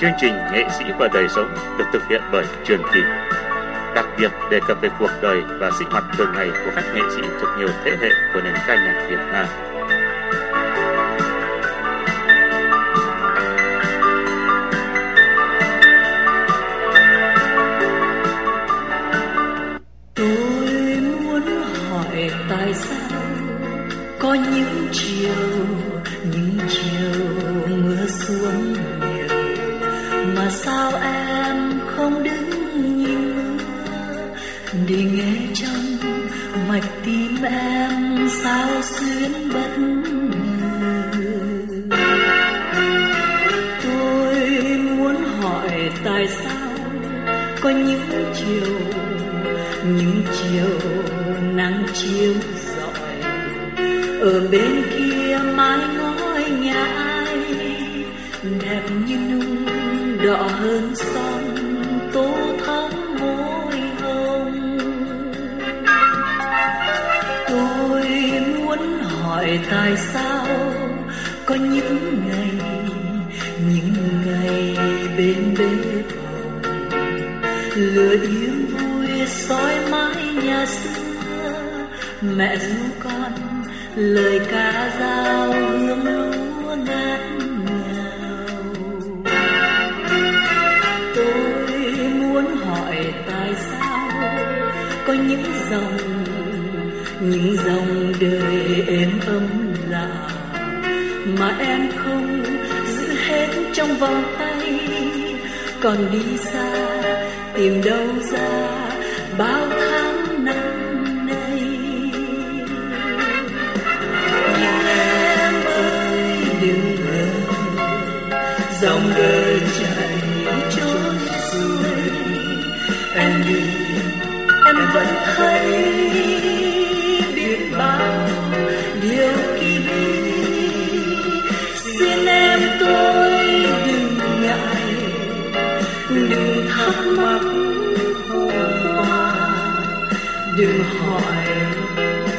Chương trình Nghệ sĩ và đời sống được thực hiện bởi Truyền Kỳ. Đặc biệt đề cập về cuộc đời và sinh hoạt thường ngày của các nghệ sĩ thuộc nhiều thế hệ của nền ca nhạc Việt Nam. Tôi muốn hỏi tại sao có những chiều, xuyên xuyến bất ngờ tôi muốn hỏi tại sao có những chiều những chiều nắng chiếu rọi. Ở bên kia mái ngói nhà ai đẹp như nung đỏ hơn son. Hỏi tại sao có những ngày những ngày bên bếp lửa yếm vui soi mái nhà xưa, mẹ ru con lời ca dao hương lúa ngát tôi muốn hỏi tại sao có những dòng những dòng đời êm ấm lạ mà em không giữ hết trong vòng tay. Còn đi xa, tìm đâu ra, bao tháng năm nay. Nhưng em ơi, đừng ngờ dòng đời chạy trôi xuôi. Em đi, em vẫn thấy điều kỳ bí xin em tôi đừng ngại đừng thắc mắc hôm qua. Đừng hỏi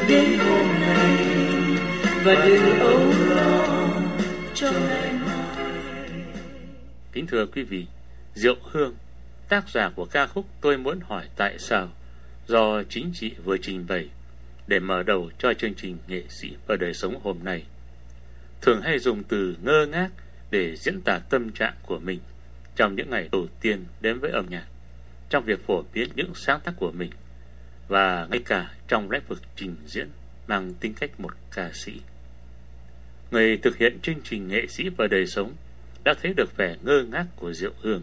đến hôm nay và đừng âu lo cho ngày mai. Kính thưa quý vị, Diệu Hương, tác giả của ca khúc Tôi muốn hỏi tại sao do chính chị vừa trình bày để mở đầu cho chương trình nghệ sĩ và đời sống hôm nay. Thường hay dùng từ ngơ ngác để diễn tả tâm trạng của mình trong những ngày đầu tiên đến với âm nhạc, trong việc phổ biến những sáng tác của mình và ngay cả trong lĩnh vực trình diễn mang tính cách một ca sĩ. Người thực hiện chương trình nghệ sĩ và đời sống đã thấy được vẻ ngơ ngác của Diệu Hương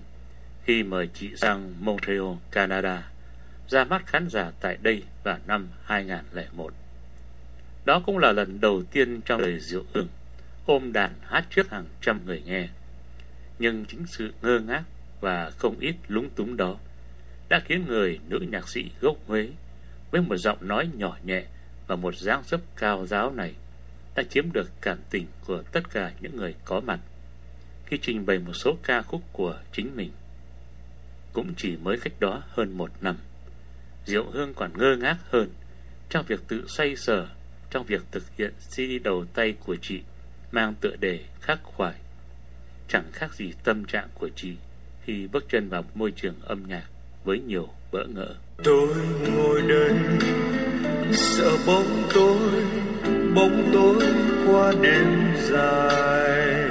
khi mời chị sang Montreal, Canada, ra mắt khán giả tại đây vào năm 2001. Đó cũng là lần đầu tiên trong đời Diệu Ưng ôm đàn hát trước hàng trăm người nghe. Nhưng chính sự ngơ ngác và không ít lúng túng đó đã khiến người nữ nhạc sĩ gốc Huế với một giọng nói nhỏ nhẹ và một dáng dấp cao giáo này đã chiếm được cảm tình của tất cả những người có mặt khi trình bày một số ca khúc của chính mình. Cũng chỉ mới cách đó hơn một năm, Diệu Hương còn ngơ ngác hơn trong việc tự xoay sở trong việc thực hiện CD đầu tay của chị mang tựa đề khắc khoải. Chẳng khác gì tâm trạng của chị khi bước chân vào môi trường âm nhạc với nhiều bỡ ngỡ. Tôi ngồi đây sợ bóng tối, bóng tối qua đêm dài.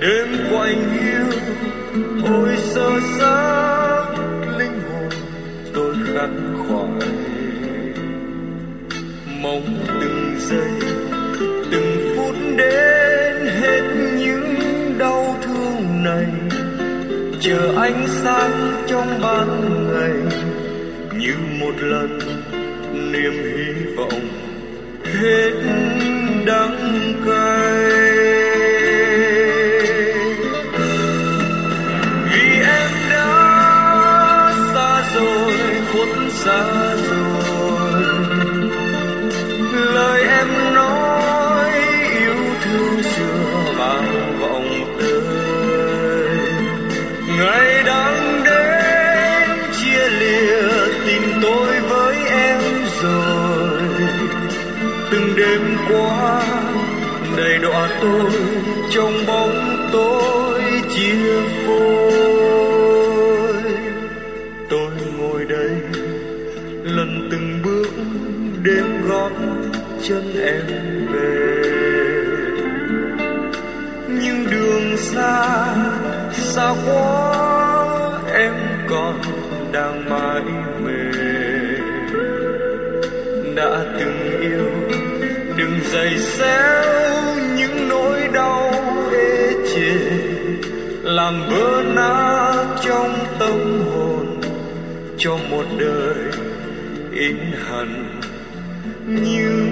Đêm quạnh hiu, ôi sơ xác tôi khỏi. Mong từng giây, từng phút đến hết những đau thương này chờ ánh sáng trong ban ngày như một lần niềm hy vọng hết đắng cay sun. Xa quá, em còn đang mãi mê. Đã từng yêu, đừng dày xéo những nỗi đau ê chề. Làm vỡ nát trong tâm hồn cho một đời in hằn những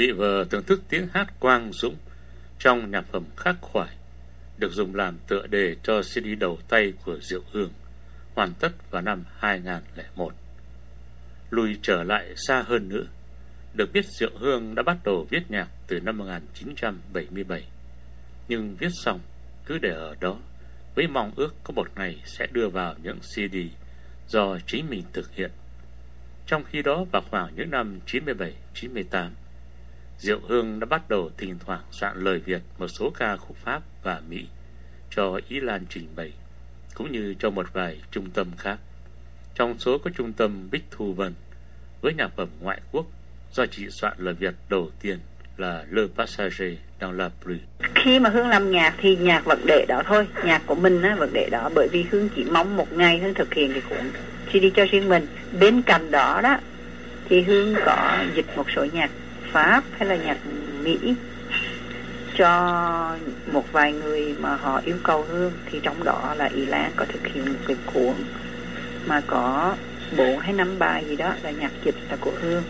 vị vừa thưởng thức tiếng hát quang dũng trong nhạc phẩm khắc khoải được dùng làm tựa đề cho CD đầu tay của Diệu Hương hoàn tất vào năm 2001. Lùi trở lại xa hơn nữa, được biết Diệu Hương đã bắt đầu viết nhạc từ năm 1977, nhưng viết xong cứ để ở đó với mong ước có một ngày sẽ đưa vào những CD do chính mình thực hiện. Trong khi đó vào khoảng những năm 97-98, Diệu Hương đã bắt đầu thỉnh thoảng soạn lời Việt một số ca khúc Pháp và Mỹ cho Ý Lan trình bày, cũng như cho một vài trung tâm khác. Trong số có trung tâm Bích Thu Vân với nhạc phẩm ngoại quốc do chị soạn lời Việt đầu tiên là Le Passager dans la pluie. Khi mà Hương làm nhạc thì nhạc vật đệ đó thôi, nhạc của mình á, vật đệ đó bởi vì Hương chỉ mong một ngày Hương thực hiện cái cuốn CD cho riêng mình. Bên cạnh đó đó thì Hương có dịch một số nhạc Pháp hay là nhạc Mỹ cho một vài người mà họ yêu cầu Hương thì trong đó là Ý Lan có thực hiện một cái cuốn mà có bốn hay năm bài gì đó là nhạc dịch là của Hương.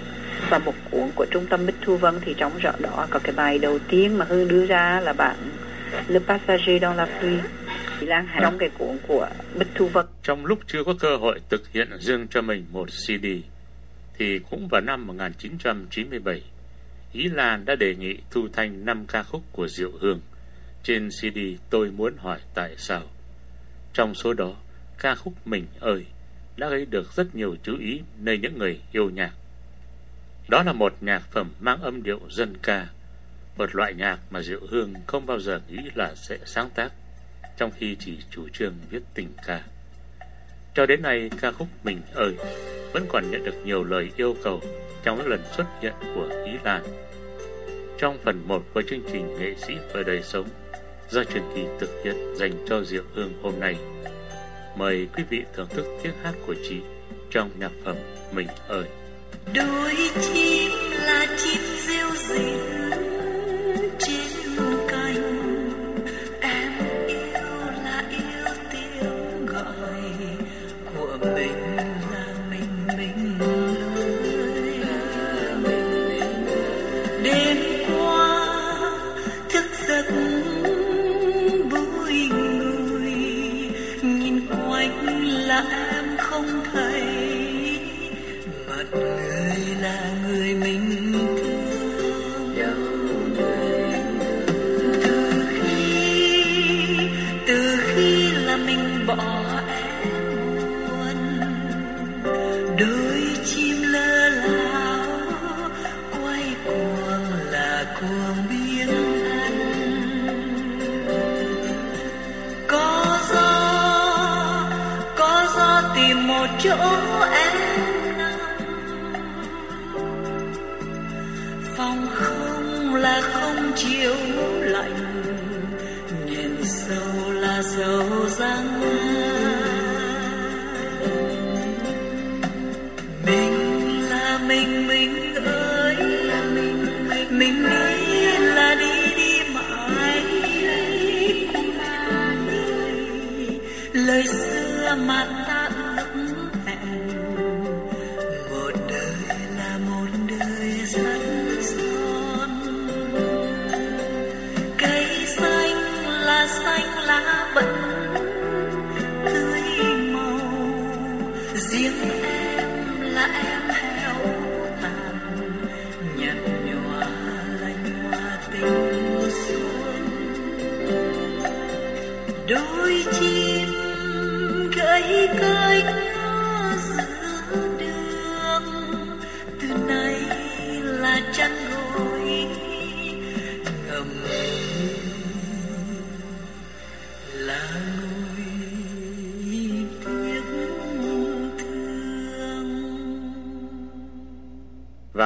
Và một cuốn của trung tâm Bích Thu Vân thì trong rõ đó có cái bài đầu tiên mà Hương đưa ra là bạn Le Passager dans la pluie. Ý Lan trong cái cuốn của Bích Thu Vân. Trong lúc chưa có cơ hội thực hiện riêng cho mình một CD, thì cũng vào năm 1997 Ý Lan đã đề nghị thu thanh 5 ca khúc của Diệu Hương trên CD Tôi Muốn Hỏi Tại Sao. Trong số đó, ca khúc Mình Ơi đã gây được rất nhiều chú ý nơi những người yêu nhạc. Đó là một nhạc phẩm mang âm điệu dân ca, một loại nhạc mà Diệu Hương không bao giờ nghĩ là sẽ sáng tác, trong khi chỉ chủ trương viết tình ca. Cho đến nay, ca khúc Mình Ơi vẫn còn nhận được nhiều lời yêu cầu trong những lần xuất hiện của Ý Lan. Trong phần 1 của chương trình Nghệ sĩ và đời sống do truyền kỳ thực hiện dành cho Diệu Hương hôm nay, mời quý vị thưởng thức tiếng hát của chị trong nhạc phẩm Mình ơi. Đôi chim là chim rêu rịt dầu là răng mình là mình mình ơi là mình mình mình đi là đi đi mãi lời xưa mà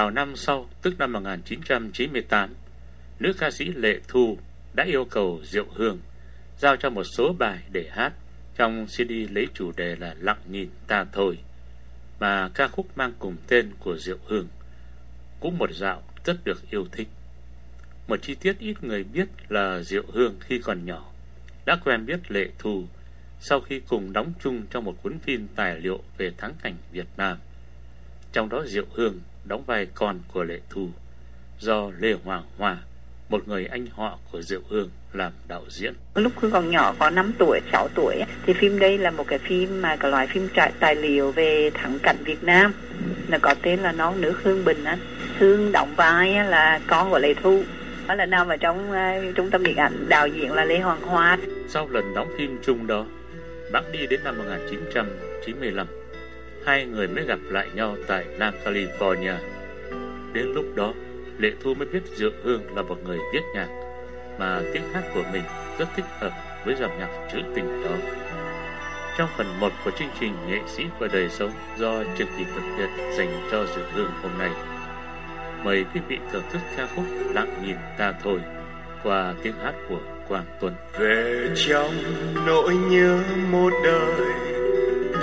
vào năm sau, tức năm 1998, nữ ca sĩ Lệ Thu đã yêu cầu Diệu Hương giao cho một số bài để hát trong CD lấy chủ đề là Lặng nhìn ta thôi mà ca khúc mang cùng tên của Diệu Hương cũng một dạo rất được yêu thích. Một chi tiết ít người biết là Diệu Hương khi còn nhỏ đã quen biết Lệ Thu sau khi cùng đóng chung trong một cuốn phim tài liệu về thắng cảnh Việt Nam. Trong đó Diệu Hương đóng vai con của Lệ Thu do Lê Hoàng Hoa, một người anh họ của Diệu Hương làm đạo diễn. Lúc Hương còn nhỏ có 5 tuổi, 6 tuổi thì phim đây là một cái phim mà cái loại phim trại tài liệu về thắng cảnh Việt Nam. Nó có tên là Non nước Hương Bình á. Hương đóng vai là con của Lê Thu. Đó là nằm ở trong uh, trung tâm điện ảnh đạo diễn là Lê Hoàng Hoa. Sau lần đóng phim chung đó, bác đi đến năm 1995 hai người mới gặp lại nhau tại Nam California. Đến lúc đó, Lệ Thu mới biết Diệu Hương là một người viết nhạc, mà tiếng hát của mình rất thích hợp với dòng nhạc trữ tình đó. Trong phần 1 của chương trình Nghệ sĩ và đời sống do Trương Kỳ thực hiện dành cho Diệu Hương hôm nay, mời quý vị thưởng thức ca khúc Lặng nhìn ta thôi qua tiếng hát của Quang Tuấn. Về trong nỗi nhớ một đời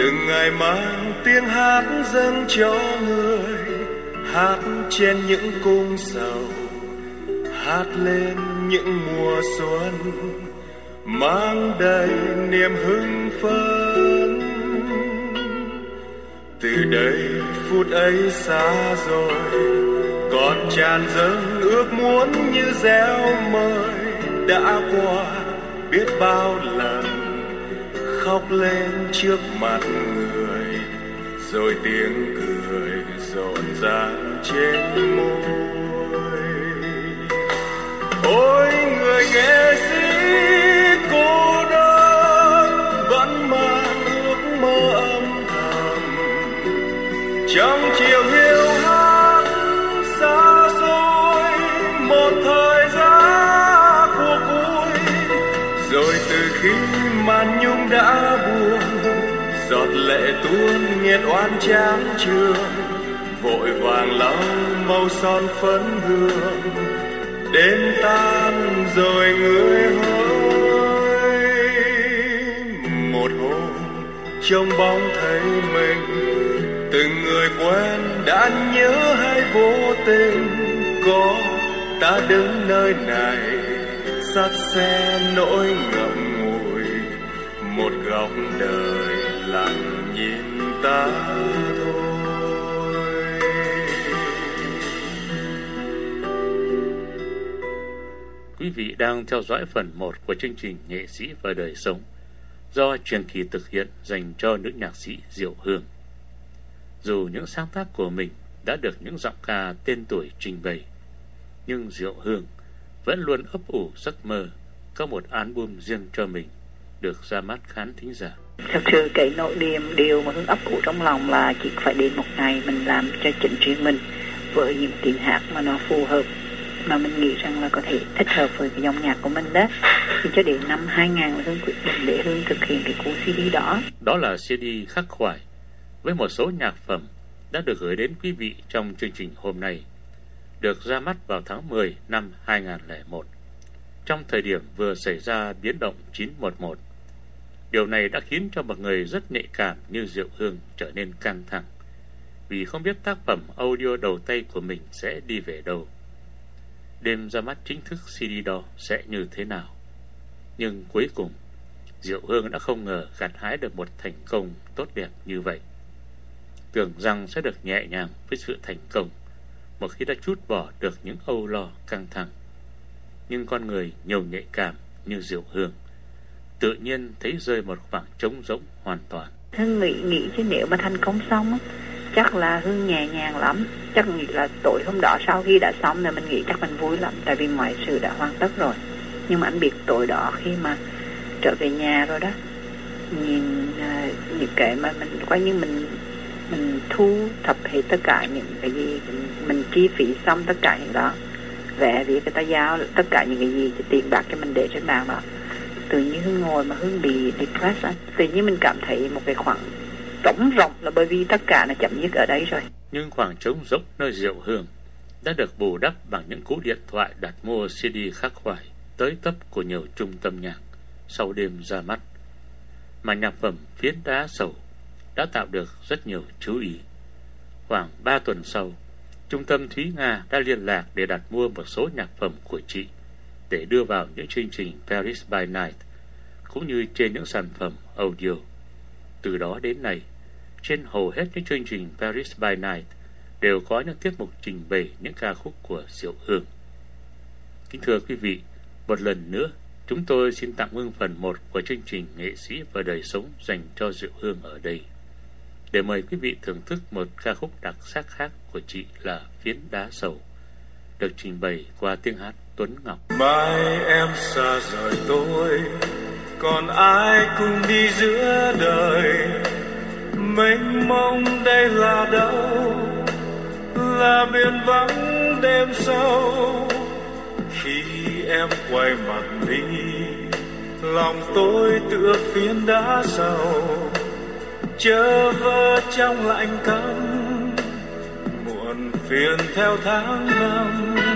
từng ngày mang tiếng hát dâng cho người, hát trên những cung sầu, hát lên những mùa xuân, mang đầy niềm hưng phấn. Từ đây phút ấy xa rồi, còn tràn dâng ước muốn như gieo mời đã qua biết bao lần khóc lên trước mặt người, rồi tiếng cười rộn ràng trên môi. Ôi người nghệ sĩ nghiệt oan tráng trường, vội vàng lắm màu son phấn hương. Đêm tan rồi người hỡi một hôm trong bóng thấy mình, từng người quen đã nhớ hay vô tình. Có ta đứng nơi này sát xe nỗi ngậm ngùi, một góc đời lặng ta thôi Quý vị đang theo dõi phần 1 của chương trình Nghệ sĩ và đời sống do truyền kỳ thực hiện dành cho nữ nhạc sĩ Diệu Hương. Dù những sáng tác của mình đã được những giọng ca tên tuổi trình bày, nhưng Diệu Hương vẫn luôn ấp ủ giấc mơ có một album riêng cho mình được ra mắt khán thính giả. Thật sự cái nội niềm điều mà Hương ấp ủ trong lòng là chỉ phải đến một ngày mình làm cho chính riêng mình với những tiếng hát mà nó phù hợp, mà mình nghĩ rằng là có thể thích hợp với cái dòng nhạc của mình đó. Thì cho đến năm 2000 là Hương quyết định để Hương thực hiện cái cuốn CD đó. Đó là CD khắc khoải với một số nhạc phẩm đã được gửi đến quý vị trong chương trình hôm nay, được ra mắt vào tháng 10 năm 2001 trong thời điểm vừa xảy ra biến động 911 Điều này đã khiến cho một người rất nhạy cảm như Diệu Hương trở nên căng thẳng vì không biết tác phẩm audio đầu tay của mình sẽ đi về đâu. Đêm ra mắt chính thức CD đó sẽ như thế nào? Nhưng cuối cùng, Diệu Hương đã không ngờ gặt hái được một thành công tốt đẹp như vậy. Tưởng rằng sẽ được nhẹ nhàng với sự thành công một khi đã chút bỏ được những âu lo căng thẳng. Nhưng con người nhiều nhạy cảm như Diệu Hương tự nhiên thấy rơi một khoảng trống rỗng hoàn toàn. Hương nghĩ nghĩ chứ nếu mà thành công xong chắc là Hương nhẹ nhàng lắm. Chắc nghĩ là tối hôm đó sau khi đã xong rồi mình nghĩ chắc mình vui lắm tại vì mọi sự đã hoàn tất rồi. Nhưng mà anh biết tối đó khi mà trở về nhà rồi đó nhìn uh, những cái mà mình coi như mình mình thu thập hết tất cả những cái gì mình, mình chi phí xong tất cả những đó vẽ vì người ta giao tất cả những cái gì tiền bạc cho mình để trên bàn đó tự nhiên Hương ngồi mà Hương bị depressed anh tự nhiên mình cảm thấy một cái khoảng trống rộng là bởi vì tất cả là chậm dứt ở đấy rồi nhưng khoảng trống rỗng nơi rượu Hương đã được bù đắp bằng những cú điện thoại đặt mua CD khắc khoải tới tấp của nhiều trung tâm nhạc sau đêm ra mắt. Mà nhạc phẩm phiến đá sầu đã tạo được rất nhiều chú ý. Khoảng 3 tuần sau, Trung tâm Thúy Nga đã liên lạc để đặt mua một số nhạc phẩm của chị để đưa vào những chương trình Paris by Night cũng như trên những sản phẩm audio. Từ đó đến nay, trên hầu hết những chương trình Paris by Night đều có những tiết mục trình bày những ca khúc của Diệu Hương. Kính thưa quý vị, một lần nữa, chúng tôi xin tạm ngưng phần 1 của chương trình Nghệ sĩ và đời sống dành cho Diệu Hương ở đây. Để mời quý vị thưởng thức một ca khúc đặc sắc khác của chị là Phiến Đá Sầu, được trình bày qua tiếng hát Tuấn Ngọc. Mai em xa rời tôi, còn ai cùng đi giữa đời, mênh mông đây là đâu, là biển vắng đêm sâu. Khi em quay mặt đi lòng tôi tựa phiến đá sầu. Chơ vơ trong lạnh căm muộn phiền theo tháng năm.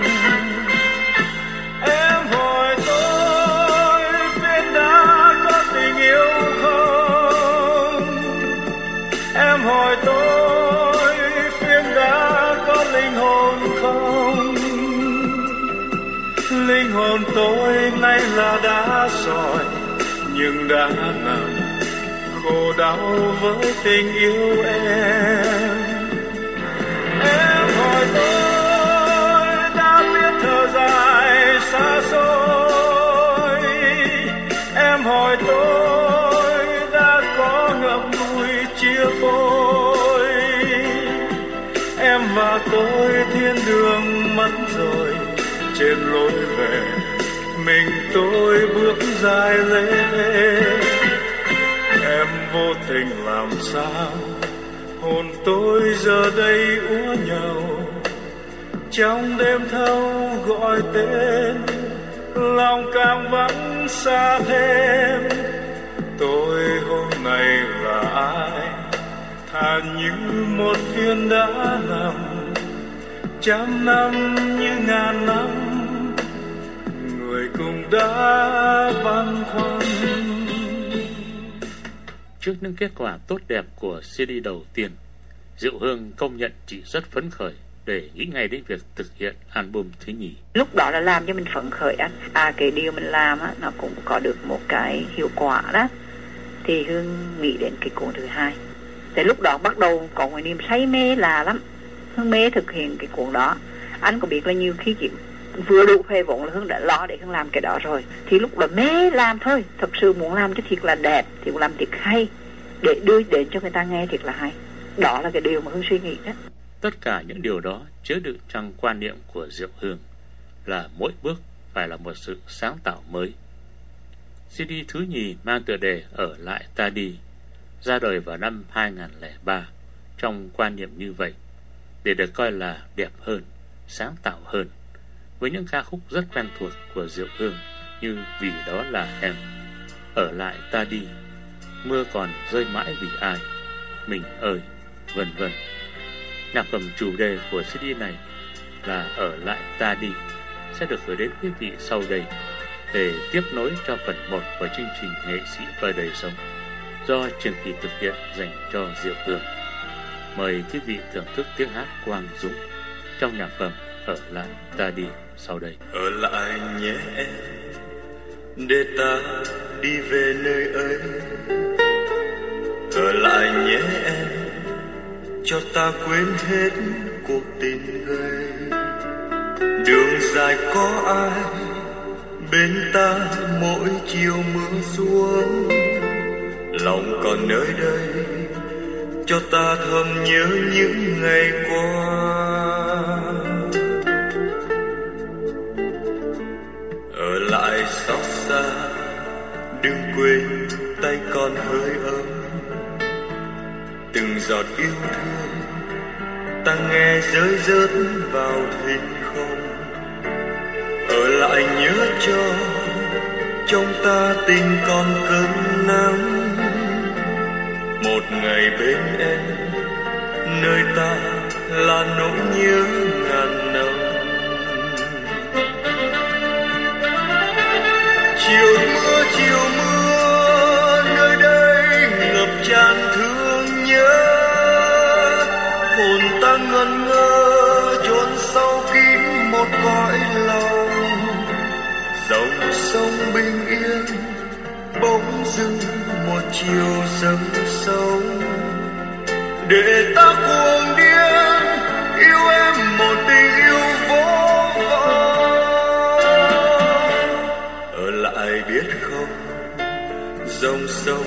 Hồn tôi nay là đá sỏi nhưng đã nằm khổ đau với tình yêu em. Em hỏi tôi đã biết thở dài xa xôi. Em hỏi tôi đã có ngậm ngùi chia phôi. Em và tôi thiên đường mất rồi, trên lối về mình tôi bước dài lên. Em vô tình làm sao? Hồn tôi giờ đây úa nhau trong đêm thâu gọi tên, lòng càng vắng xa thêm. Tôi hôm nay là ai? Thà như một phiên đá nằm, trăm năm như ngàn năm đã băn khoăn. Trước những kết quả tốt đẹp của CD đầu tiên, Diệu Hương công nhận chị rất phấn khởi để nghĩ ngay đến việc thực hiện album thứ nhì. lúc đó là làm cho mình phấn khởi anh à cái điều mình làm á nó cũng có được một cái hiệu quả đó. Thì hương nghĩ đến cái cuốn thứ hai. Thì lúc đó bắt đầu có một niềm say mê là lắm. Hương mê thực hiện cái cuốn đó. Anh có biết là nhiều khi chị vừa đủ phê vốn là hương đã lo để hương làm cái đó rồi. Thì lúc đó mê làm thôi thật sự muốn làm cho thiệt là đẹp thì làm thiệt hay. Để đưa đến cho người ta nghe thiệt là hay. Đó là cái điều mà hương suy nghĩ đó. Tất cả những điều đó chứa đựng trong quan niệm của Diệu Hương là mỗi bước phải là một sự sáng tạo mới. CD thứ nhì mang tựa đề Ở lại ta đi, ra đời vào năm 2003 trong quan niệm như vậy, để được coi là đẹp hơn, sáng tạo hơn, với những ca khúc rất quen thuộc của Diệu Hương như Vì đó là em, Ở lại ta đi, Mưa còn rơi mãi vì ai, Mình ơi, vân vân. Nhạc phẩm chủ đề của CD này là Ở lại ta đi sẽ được gửi đến quý vị sau đây để tiếp nối cho phần 1 của chương trình Nghệ sĩ và đời sống do Trường Kỳ thực hiện dành cho Diệu Hương. Mời quý vị thưởng thức tiếng hát Quang Dũng trong nhạc phẩm Ở lại ta đi sau đây. ở lại nhé em, để ta đi về nơi ấy. Ở lại nhé em, cho ta quên hết cuộc tình gây đường dài có ai bên ta mỗi chiều mưa xuống? Lòng còn nơi đây, cho ta thầm nhớ những ngày qua. Quên tay còn hơi ấm. Từng giọt yêu thương, ta nghe rơi rớt vào thinh không. Ở lại nhớ cho, trong ta tình còn cơn nắng. Một ngày bên em, nơi ta là nỗi nhớ. Dưng một chiều dâng sâu. Để ta cuồng điên, yêu em một tình yêu vô vọng ở lại biết không, dòng sông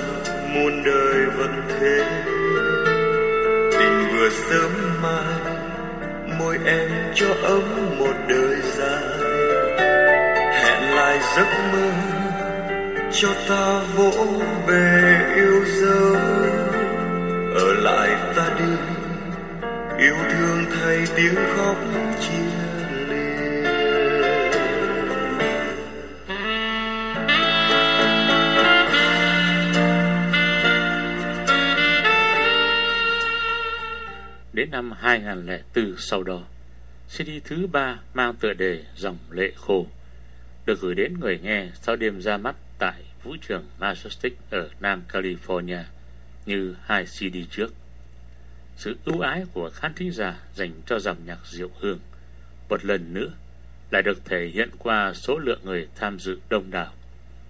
muôn đời vẫn thế. Tình vừa sớm mai, môi em cho ấm một đời dài. Hẹn lại giấc mơ cho ta vỗ về yêu dấu. Ở lại ta đi yêu thương thay tiếng khóc chia Đến năm 2004 sau đó, CD thứ ba mang tựa đề Dòng lệ Khổ được gửi đến người nghe sau đêm ra mắt tại vũ trường Majestic ở Nam California như hai CD trước. Sự ưu ái của khán thính giả dành cho dòng nhạc Diệu Hương một lần nữa lại được thể hiện qua số lượng người tham dự đông đảo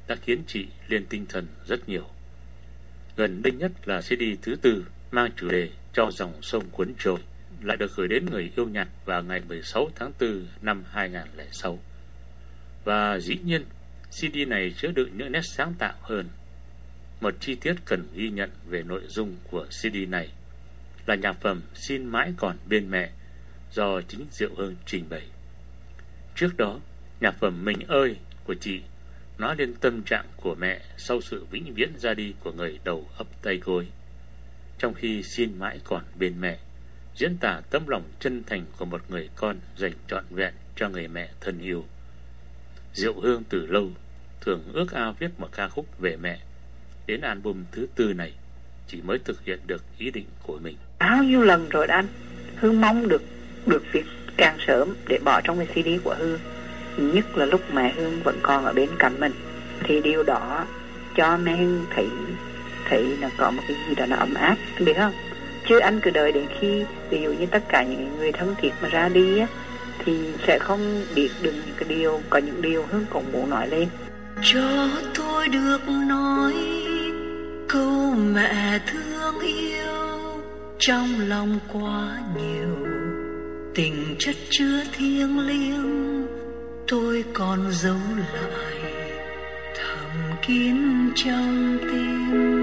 đã khiến chị lên tinh thần rất nhiều. Gần đây nhất là CD thứ tư mang chủ đề cho dòng sông cuốn trôi lại được gửi đến người yêu nhạc vào ngày 16 tháng 4 năm 2006. Và dĩ nhiên, CD này chứa đựng những nét sáng tạo hơn. Một chi tiết cần ghi nhận về nội dung của CD này là nhạc phẩm Xin mãi còn bên mẹ do chính Diệu Hương trình bày. Trước đó, nhạc phẩm Mình ơi của chị nói lên tâm trạng của mẹ sau sự vĩnh viễn ra đi của người đầu ấp tay gối. Trong khi xin mãi còn bên mẹ, diễn tả tấm lòng chân thành của một người con dành trọn vẹn cho người mẹ thân yêu. Diệu Hương từ lâu thường ước ao viết một ca khúc về mẹ. Đến album thứ tư này, chỉ mới thực hiện được ý định của mình. bao nhiêu lần rồi đó anh? Hương mong được được việc càng sớm để bỏ trong cái CD của Hương nhất là lúc mẹ Hương vẫn còn ở bên cạnh mình. Thì điều đó cho mẹ Hương thấy thấy là có một cái gì đó nó ấm áp anh biết không? Chứ anh cứ đợi đến khi ví dụ như tất cả những người thân thiết mà ra đi á thì sẽ không biết được những cái điều có những điều Hương cũng muốn nói lên cho tôi được nói câu mẹ thương yêu. Trong lòng quá nhiều tình chất chứa thiêng liêng, tôi còn giấu lại thầm kín trong tim.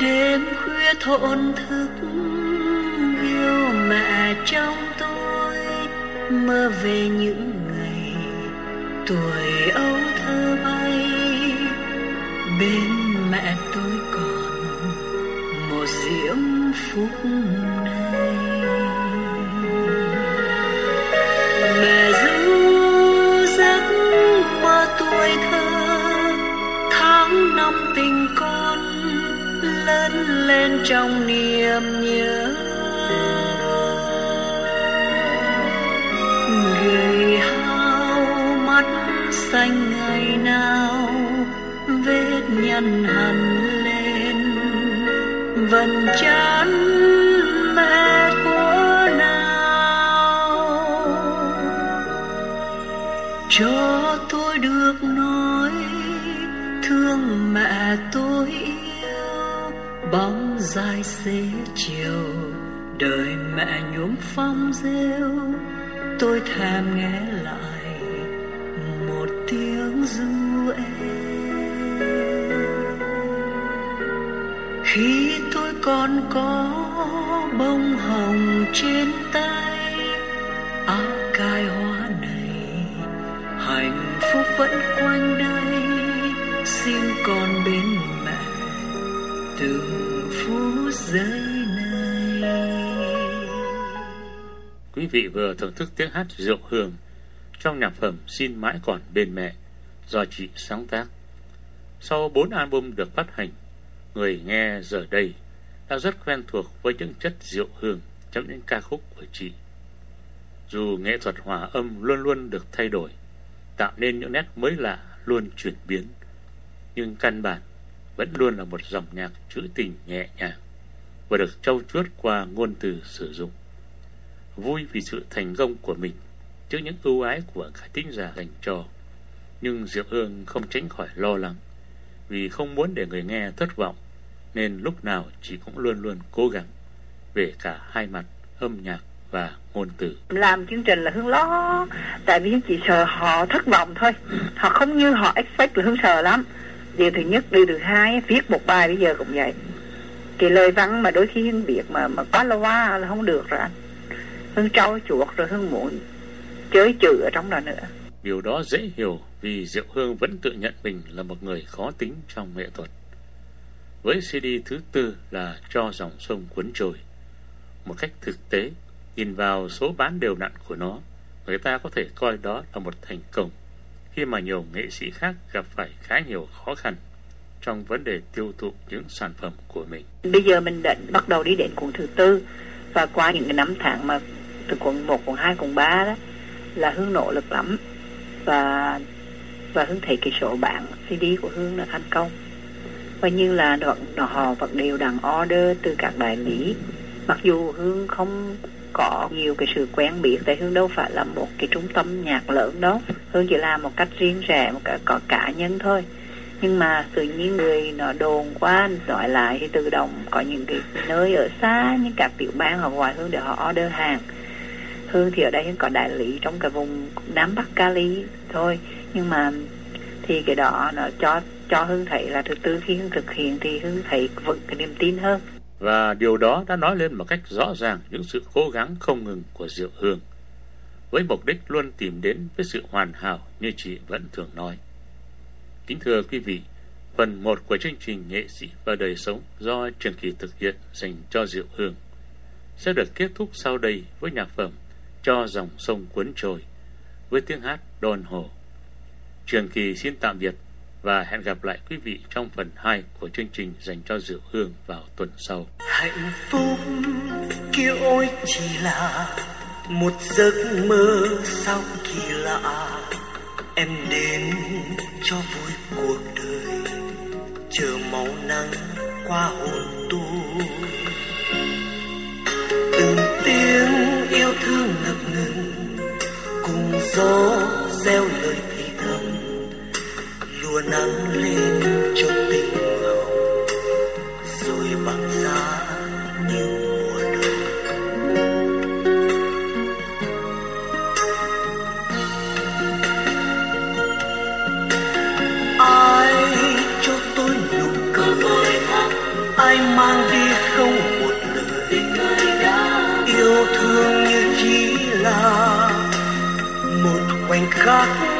Đêm khuya thổn thức, yêu mẹ trong tôi, mơ về những tuổi ấu thơ bay, bên mẹ tôi còn một diễm phúc này. Mẹ giữ giấc mơ tuổi thơ, tháng năm tình con lớn lên trong niềm nhớ. Xanh ngày nào, vết nhăn hằn lên. Vần chán mẹ của nào. Cho tôi được nói, thương mẹ tôi yêu. Bóng dài xế chiều, đời mẹ nhuốm phong rêu. Tôi thèm nghe con có bông hồng trên tay. Áo cài hoa này hạnh phúc vẫn quanh đây. Xin con bên mẹ từng phút giây này. Quý vị vừa thưởng thức tiếng hát rượu Hương trong nhạc phẩm Xin mãi còn bên mẹ do chị sáng tác. Sau 4 album được phát hành, người nghe giờ đây đã rất quen thuộc với những chất rượu hương trong những ca khúc của chị. Dù nghệ thuật hòa âm luôn luôn được thay đổi, tạo nên những nét mới lạ luôn chuyển biến, nhưng căn bản vẫn luôn là một dòng nhạc trữ tình nhẹ nhàng và được trau chuốt qua ngôn từ sử dụng. Vui vì sự thành công của mình trước những ưu ái của khán thính giả dành cho, nhưng Diệu Hương không tránh khỏi lo lắng vì không muốn để người nghe thất vọng nên lúc nào chị cũng luôn luôn cố gắng về cả hai mặt âm nhạc và ngôn từ. Làm chương trình là Hương lo, tại vì chị sợ họ thất vọng thôi. Họ không như họ expect là Hương sợ lắm. Điều thứ nhất, điều thứ hai, viết một bài bây giờ cũng vậy. Cái lời văn mà đôi khi Hương biết mà mà quá là qua là không được rồi anh. Hương trau chuột rồi Hương muốn chơi chữ ở trong đó nữa. Điều đó dễ hiểu vì Diệu Hương vẫn tự nhận mình là một người khó tính trong nghệ thuật. Với CD thứ tư là Cho dòng sông cuốn trôi. Một cách thực tế, nhìn vào số bán đều đặn của nó, người ta có thể coi đó là một thành công khi mà nhiều nghệ sĩ khác gặp phải khá nhiều khó khăn trong vấn đề tiêu thụ những sản phẩm của mình. Bây giờ mình đã bắt đầu đi đến cuốn thứ tư và qua những cái năm tháng mà từ cuốn 1, cuốn 2, cuốn 3 đó là Hương nỗ lực lắm và và Hương thấy cái số bản CD của Hương là thành công và như là đoạn họ vẫn đều đặn order từ các đại lý. Mặc dù Hương không có nhiều cái sự quen biết, tại Hương đâu phải là một cái trung tâm nhạc lớn đó Hương chỉ làm một cách riêng rẽ, một cái có cá nhân thôi. Nhưng mà tự nhiên người nó đồn quá nói lại thì tự động có những cái nơi ở xa, những các tiểu bang họ gọi Hương để họ order hàng. Hương thì ở đây Hương có đại lý trong cái vùng Nam Bắc Cali thôi. Nhưng mà thì cái đó nó cho cho Hương thấy là từ từ khi Hương thực hiện thì Hương thấy vững cái niềm tin hơn và điều đó đã nói lên một cách rõ ràng những sự cố gắng không ngừng của Diệu Hương với mục đích luôn tìm đến với sự hoàn hảo như chị vẫn thường nói. Kính thưa quý vị, phần 1 của chương trình Nghệ sĩ và đời sống do Trường Kỳ thực hiện dành cho Diệu Hương sẽ được kết thúc sau đây với nhạc phẩm Cho dòng sông cuốn trôi với tiếng hát đồn hồ. Trường Kỳ xin tạm biệt và hẹn gặp lại quý vị trong phần 2 của chương trình dành cho rượu hương vào tuần sau. Hạnh phúc kia ôi chỉ là một giấc mơ sao kỳ lạ em đến cho vui cuộc đời, chờ màu nắng qua hồn tu từng tiếng yêu thương ngập ngừng, cùng gió gieo lời cock.